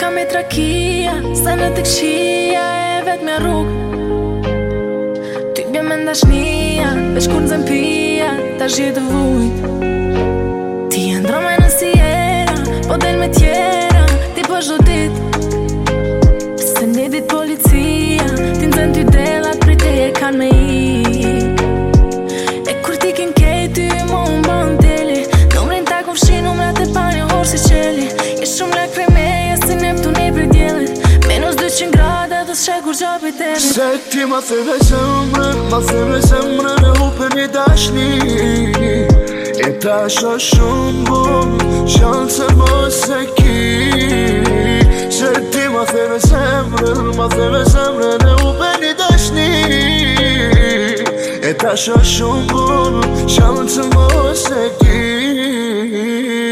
Ka me trakia, se në të këshia e vetë me rrug Ty bje me ndashnia, veç kur në zempia, ta zhjetë vujt Ti e ndromaj në siera, po del me tjera, ti po zhutit Se një dit policia, ti në ty dela, prite e kan me i shabit e mi Se ti ma theve zemrën Ma theve zemrën e hupe një dashni E ta shë shumë bom mos e ki Se ti ma theve zemrën Ma theve zemrën e hupe një dashni E ta shë shumë bom Shanë se mos e ki mos e ki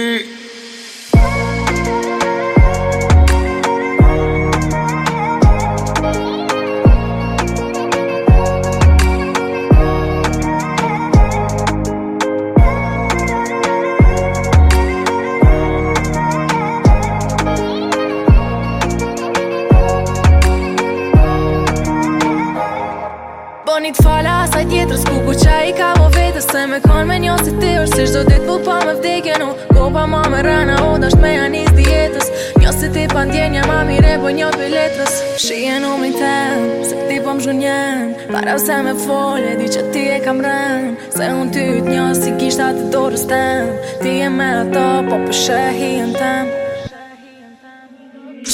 Onit fala asaj tjetrës ku ku qa i ka vo vetës Se me kon me njo si ti është Se shdo dit mu pa me vdike nu Ko pa ma me rana o da me anis dietës Njo si ti pa ndjenja ma mire po njo për letrës Shije nu mi tem Se ti po më zhun Para vse me folje di që ti e kam rem Se unë ty të njo si kishta të dorës tem Ti e me ato po për shahi në tem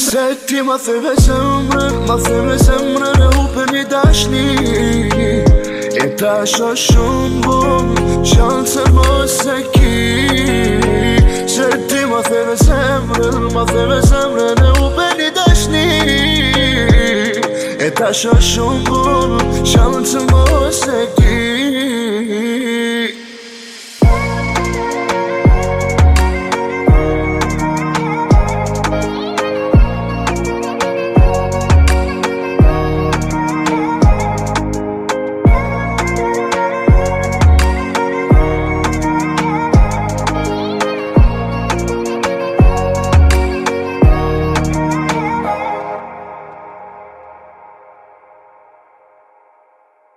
Se ti ma thëve shemrën Ma thëve shemrën e u për një dashni تشاشون بود شانس ما سکی شدی ما في بسمر ما في بسمر نو بني داشني تشاشون بود شانس ما سکی